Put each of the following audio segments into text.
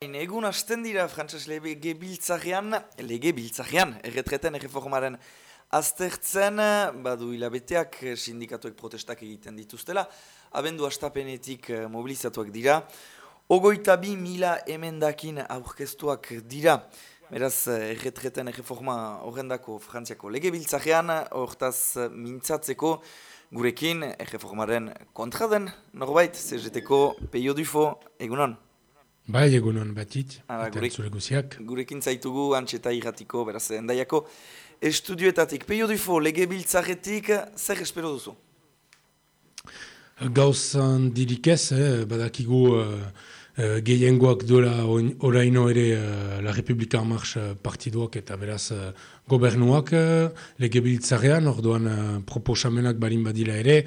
Egun hasten dira, Frantses lege biltzarean, lege biltzarean, erretreten erreformaren aztertzen, badu hilabeteak sindikatuek protestak egiten dituztela, abendu astapenetik eh, mobilizatuak dira, ogoita bi mila emendakin aurkeztuak dira, beraz erretreten erreforma horrendako Frantziako lege biltzarean, hortaz mintzatzeko gurekin erreformaren kontra den, norbait, CGT-ko peio dufo, egunon. Bai, egunon batit, eta zure guziak. Gurekin zaitugu, antxeta irratiko, beraz, endaiako. Estudioetatik, peio dufo, lege biltzaretik, zer espero duzu? Gauzan dirik ez, eh, badakigu uh, uh, gehiengoak duela oraino ere uh, La Republika Marx partiduak eta beraz uh, gobernuak uh, lege biltzarean, orduan uh, proposamenak barin badila ere,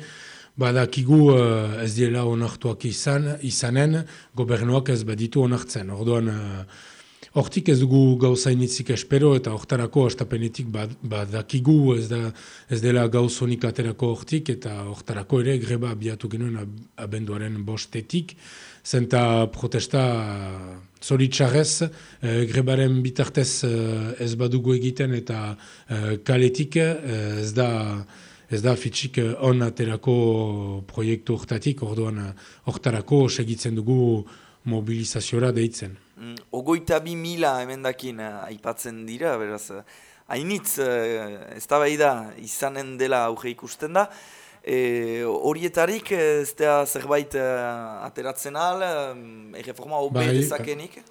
Badakigu uh, ez diela onartuak izan, izanen, gobernuak ez baditu onartzen. Orduan, uh, hortik ez dugu gauzainitzik espero eta hortarako astapenetik badakigu ez, da, ez dela gauzonik aterako hortik eta hortarako ere greba abiatu genuen abenduaren bostetik. Zenta protesta zoritxarrez, uh, grebaren bitartez ez badugu egiten eta kaletik ez da ez da fitxik eh, on aterako proiektu hortatik, orduan eh, hortarako segitzen dugu mobilizaziora deitzen. Mm, ogoita bi mila emendakin uh, aipatzen dira, beraz, hainitz, ez da da, izanen dela auge ikusten da, e, horietarik ez da zerbait uh, ateratzen al, um, erreforma hobe bai, dezakenik?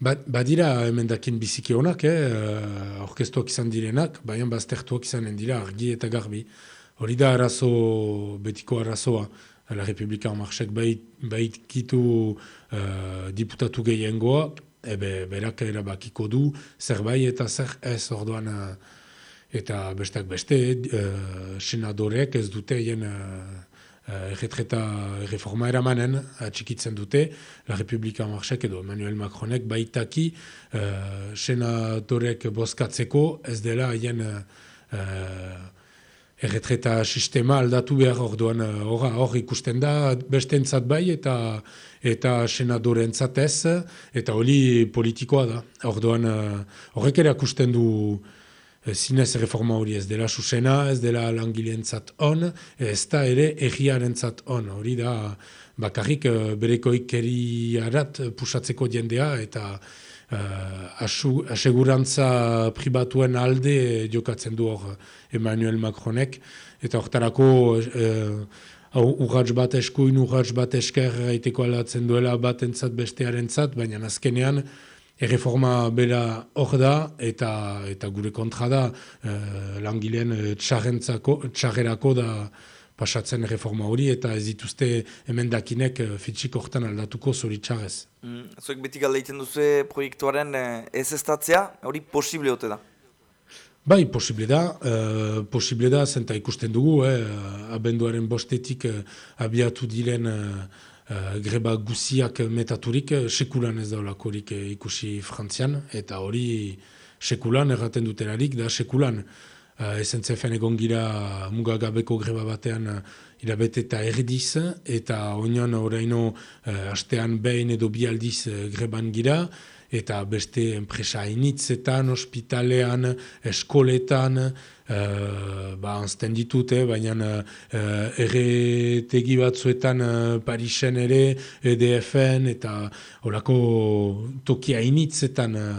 Badira emendakin biziki honak, eh, orkestuak izan direnak, baina baztertuak izanen dira argi eta garbi. Hori da arazo, betiko arazoa, la Republika Marxek bait kitu uh, diputatu gehiengoa, ebe berak erabakiko du, zer bai eta zer ez orduan, uh, eta bestak beste, uh, senadorek ez dute jen uh, erretreta erreforma eramanen atxikitzen dute, La Republika Marxek edo Emmanuel Macronek baitaki uh, senatorek bozkatzeko ez dela haien uh, erretreta sistema aldatu behar orduan hor uh, ikusten da beste entzat bai eta eta senadore entzatez eta hori politikoa da. Orduan horrek erakusten du zinez reforma hori ez dela susena, ez dela langileentzat on, ez da ere egiarentzat on. Hori da bakarrik uh, berekoik eriarat pusatzeko jendea eta uh, asegurantza pribatuen alde jokatzen du hor Emmanuel Macronek. Eta hortarako uh, urratz bat eskuin, urratz bat esker eiteko alatzen duela bat entzat bestearentzat, baina azkenean Erreforma bera hor da eta eta gure kontra da e, langileen eh, txarrerako da pasatzen reforma hori eta ez dituzte emendakinek e, fitxik hortan aldatuko zori txarrez. Mm, Zuek beti galdeiten duzu proiektuaren ez estatzea, hori posible hote da? Bai, posible da, uh, posible da, zenta ikusten dugu, eh, abenduaren bostetik uh, abiatu diren uh, greba guziak metaturik, eh, sekulan ez daulakorik uh, ikusi frantzian, eta hori sekulan erraten dutelarik, da sekulan. Uh, SNCF-en egon gira mugagabeko greba batean uh, irabete eta erdiz, eta oinan horreino uh, astean behin edo bialdiz uh, greban gira, eta beste enpresa initzetan, ospitalean, eskoletan, Uh, ba, anzten ditute, baina uh, erretegi batzuetan uh, Parisen ere, EDFN, eta horako tokia initzetan uh,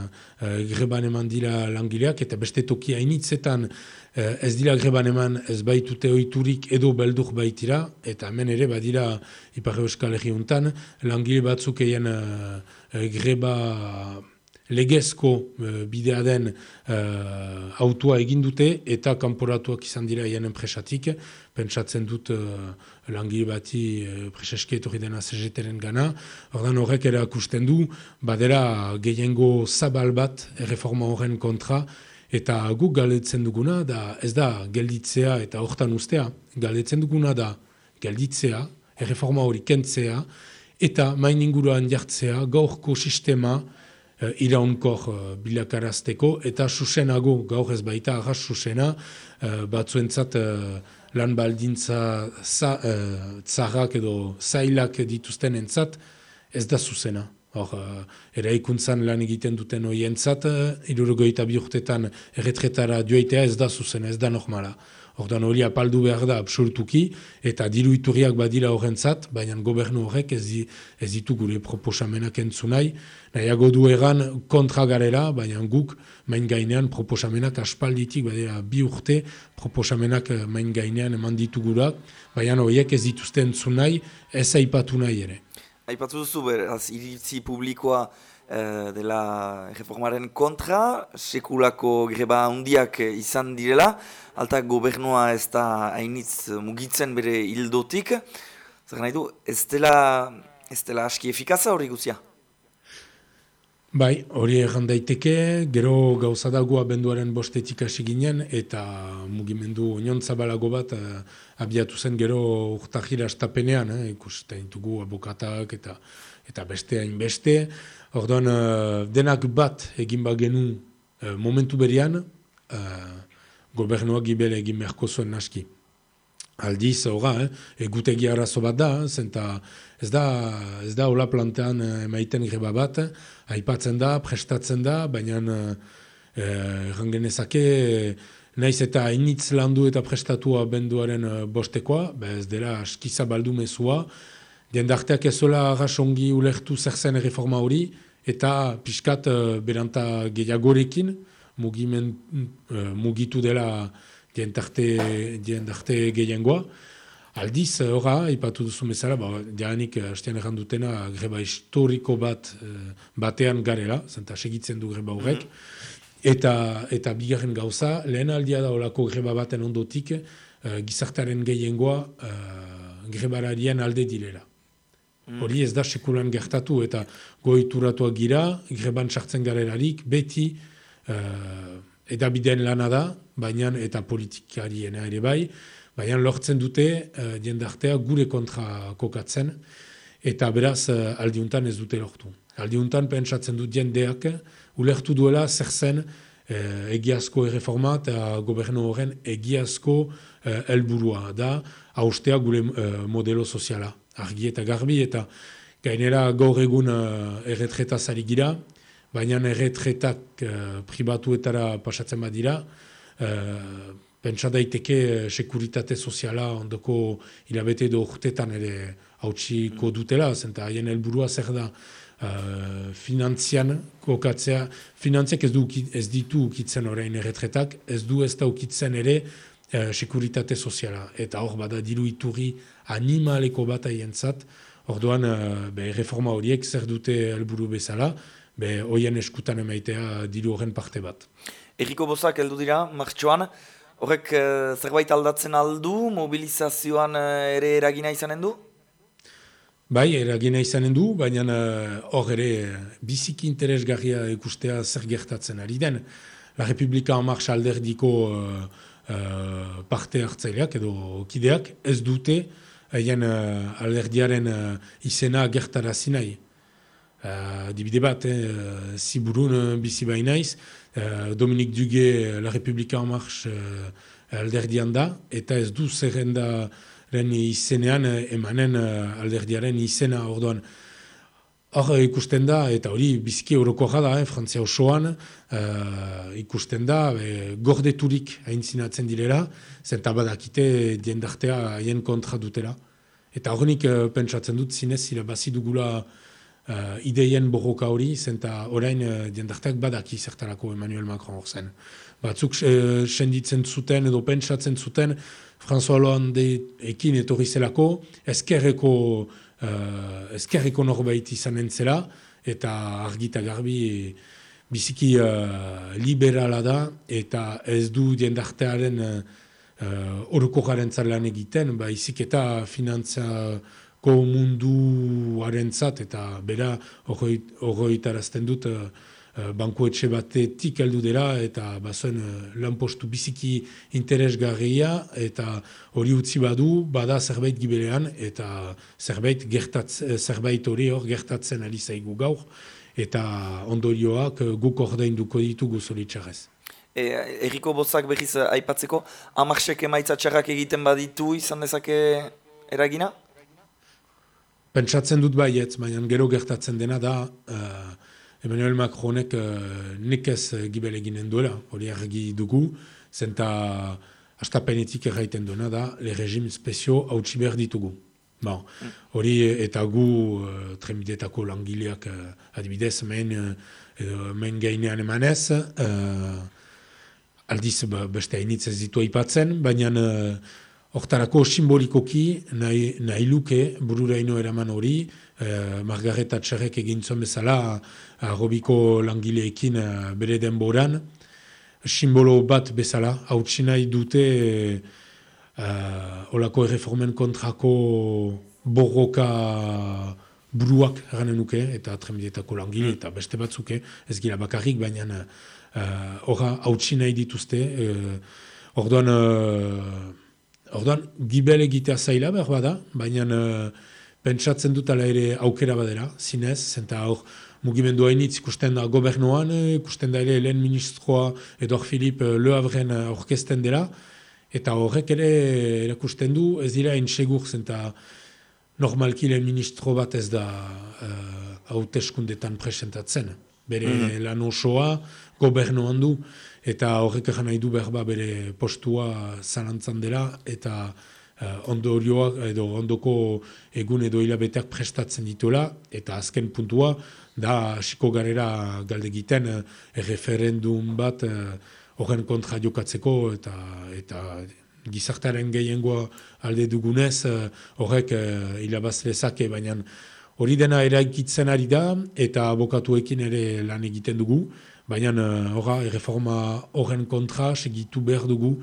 greban eman dira langileak, eta beste tokia initzetan uh, ez dira greban eman ez baitute oiturik edo beldur baitira, eta hemen ere badira Ipar Euskal Herriuntan, langile batzuk egin uh, greba legezko uh, bidea den uh, autua egin dute eta kanporatuak izan dira hien enpresatik, pentsatzen dut uh, langile bati uh, preseski etorri dena CGT-ren gana, ordan horrek erakusten du, badera gehiengo zabal bat erreforma horren kontra, eta guk galdetzen duguna, da ez da gelditzea eta hortan ustea, galdetzen duguna da gelditzea, erreforma hori kentzea, eta main inguruan jartzea, gaurko sistema, uh, iraunkor uh, bilakarazteko, eta susenago, gaur ez baita arras susena, uh, batzuentzat uh, lan baldintza za, uh, edo zailak dituzten entzat, ez da zuzena. Hor, uh, eraikuntzan lan egiten duten hoientzat, uh, irurogoita bi urtetan erretretara joaitea ez da zuzen, ez da normala. Ordan hori apaldu behar da absolutuki, eta diru iturriak badira horrentzat, baina gobernu horrek ez, di, ez ditu gure proposamenak entzunai. Nahiago du egan kontra garela, baina guk main gainean proposamenak aspalditik, badira bi urte proposamenak eh, main gainean eman ditugurak, baina horiek ez dituzte entzunai, ez aipatu nahi ere. Aipatu duzu, beraz, iritzi publikoa uh, dela reformaren kontra, sekulako greba handiak izan direla, alta gobernua ez da hainitz mugitzen bere hildotik, zer nahi du, ez dela, ez dela aski efikaza hori guzia? Bai, hori egan daiteke, gero gauza dagoa benduaren bostetik hasi ginen, eta mugimendu oniontzabalago bat uh, abiatu zen gero urtajira estapenean, eh, ikusten dugu abokatak eta eta beste hain beste. Orduan, uh, denak bat egin bagenu uh, momentu berian, uh, gobernuak gibele egin beharko zuen naski. Aldiz, horra, eh, egutegi arazo bat da, zenta ez da, ez da hola plantean emaiten greba bat, aipatzen da, prestatzen da, baina errangenezake, eh, naiz eta hainitz landu eta prestatua benduaren bostekoa, ba ez dela askiza baldu mezua, jendarteak ez zola arrasongi ulertu zer zen reforma hori, eta pixkat uh, beranta gehiagorekin, mugimen, uh, mugitu dela dientarte, dientarte gehiagoa. Aldiz, horra, ipatu duzu bezala, ba, dianik, hastean errandutena, greba historiko bat batean garela, zenta segitzen du greba horrek, mhm. eta, eta bigarren gauza, lehen aldia da horako greba baten ondotik, uh, gizartaren gehiengoa uh, grebararien alde dilela. Mm. Hori ez da sekulan gertatu eta goituratuak gira, greban sartzen garelarik, beti uh, edabideen lana da, baina eta politikarien ere bai, baina lortzen dute uh, jendartea gure kontra kokatzen, eta beraz uh, aldiuntan ez dute lortu. Aldiuntan pentsatzen dut jendeak, ulertu duela zer zen uh, egiazko erreforma eta gobernu horren egiazko uh, elburua da, haustea gure modelo soziala argi eta garbi, eta gainera gaur egun uh, erretretaz ari gira, baina erretretak uh, pribatuetara pasatzen badira, uh, pentsa daiteke sekuritate soziala ondoko hilabete edo urtetan ere hautsiko dutela, zenta haien helburua zer da uh, finantzian kokatzea, finantziak ez, du, ez ditu ukitzen orain erretretak, ez du ez da ukitzen ere uh, sekuritate soziala, eta hor bada diru iturri animaleko bat aientzat, orduan uh, be, reforma horiek zer dute helburu bezala, be, hoien eskutan emaitea diru horren parte bat. Eriko bozak heldu dira, martxoan, horrek uh, zerbait aldatzen aldu, mobilizazioan ere eragina izanen du? Bai, eragina izanen du, baina hor ere biziki interesgarria ikustea zer gertatzen ari den. La Republika Marx alderdiko uh, uh, parte hartzaileak edo kideak ez dute haien uh, alderdiaren uh, izena gertarazi nahi. Uh, dibide bat, eh, ziburun uh, bizi bainaiz, uh, Dominik Duge, La Republika en Marche uh, alderdian da, eta ez du zerrendaren izenean emanen uh, alderdiaren izena orduan. Hor ikusten da, eta hori biziki euroko da, eh, Frantzia osoan, uh, ikusten da, e, gordeturik haintzinatzen direla, zenta badakite diendartea haien kontra dutela. Eta horrenik uh, pentsatzen dut zinez, zira bazi dugula uh, ideien borroka hori, zenta orain uh, diendarteak badaki zertarako Emmanuel Macron hor zen. Batzuk uh, senditzen zuten edo pentsatzen zuten, François Hollande ekin etorri zelako, ezkerreko uh, ezkerreko norbait izan entzela, eta argita garbi biziki uh, liberala da, eta ez du diendartearen uh, uh, garen lan egiten, ba, izik eta finantzako mundu zat, eta bera horretarazten dut uh, bankuetxe batetik heldu dela eta bazen uh, lanpostu biziki interesgarria eta hori utzi badu bada zerbait gibelean eta zerbait gertatz, zerbait hori hor gertatzen ari zaigu gaur eta ondorioak guk ordainduko ditugu zoritxarrez. E, erriko bozak behiz aipatzeko, amarsek emaitza txarrak egiten baditu izan dezake eragina? pentsatzen dut baietz, baina gero gertatzen dena da, uh, Emmanuel Macronek uh, nekez gibel eginen duela, hori argi dugu, zenta astapenetik erraiten duena da, le regim spezio hau behar ditugu. Bon, hori eta gu uh, tremidetako langileak uh, adibidez, main, uh, main gainean emanez, uh, aldiz ba, beste hainitz ez ditu aipatzen, baina Hortarako simbolikoki nahi, nahi luke bururaino eraman hori, eh, Margareta Txarrek egintzen bezala arrobiko langileekin eh, bere denboran, simbolo bat bezala, hau nahi dute eh, olako erreformen kontrako borroka buruak eranen nuke, eta tremidetako langile, eta beste batzuke, ez gira bakarrik, baina horra uh, hau nahi dituzte, uh, orduan... Uh, Orduan, gibel egitea zaila behar bada, baina uh, pentsatzen dut ala ere aukera badera, zinez, zenta hor mugimendu hainitz ikusten da gobernuan, eh, ikusten da ere lehen ministroa Edouard Philippe uh, Le Havren orkesten dela, eta horrek ere erakusten du, ez dira insegur, zenta normalki lehen ministro bat ez da hauteskundetan uh, presentatzen. Bere mm -hmm. lan osoa gobernuan du, eta horrek egin nahi du behar ba bere postua zalantzan dela, eta uh, ondorioak edo ondoko egun edo hilabeteak prestatzen dituela, eta azken puntua, da hasiko garera galde egiten uh, referendum bat uh, horren kontra jokatzeko, eta, eta gizartaren gehiengoa alde dugunez, horrek uh, hilabaz lezake, baina hori dena eraikitzen ari da, eta abokatuekin ere lan egiten dugu, Baina, uh, erreforma horren kontra, segitu behar dugu,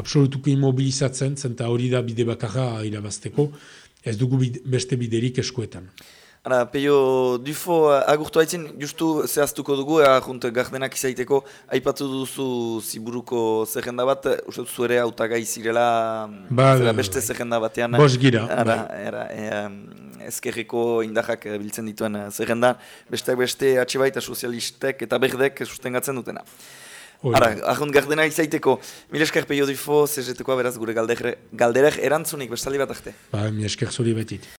absolutuko immobilizatzen, zenta hori da bide bakarra irabazteko, ez dugu beste biderik eskuetan. Ara, Peio Dufo, agurtu haitzin, justu zehaztuko dugu, ahunt gardenak izaiteko, aipatu duzu ziburuko zerrenda bat, uste duzu ere autagai zirela, ba, zera beste zerrenda batean. Bos gira. Ara, era, e, ezkerreko indahak biltzen dituen zerrenda, besteak beste atxe baita sozialistek eta berdek sustengatzen dutena. Ara, ahunt gardena izaiteko, mil esker Peio Dufo, zerreteko beraz gure galderak erantzunik, bestali bat arte. Ba, mil esker zuri betit.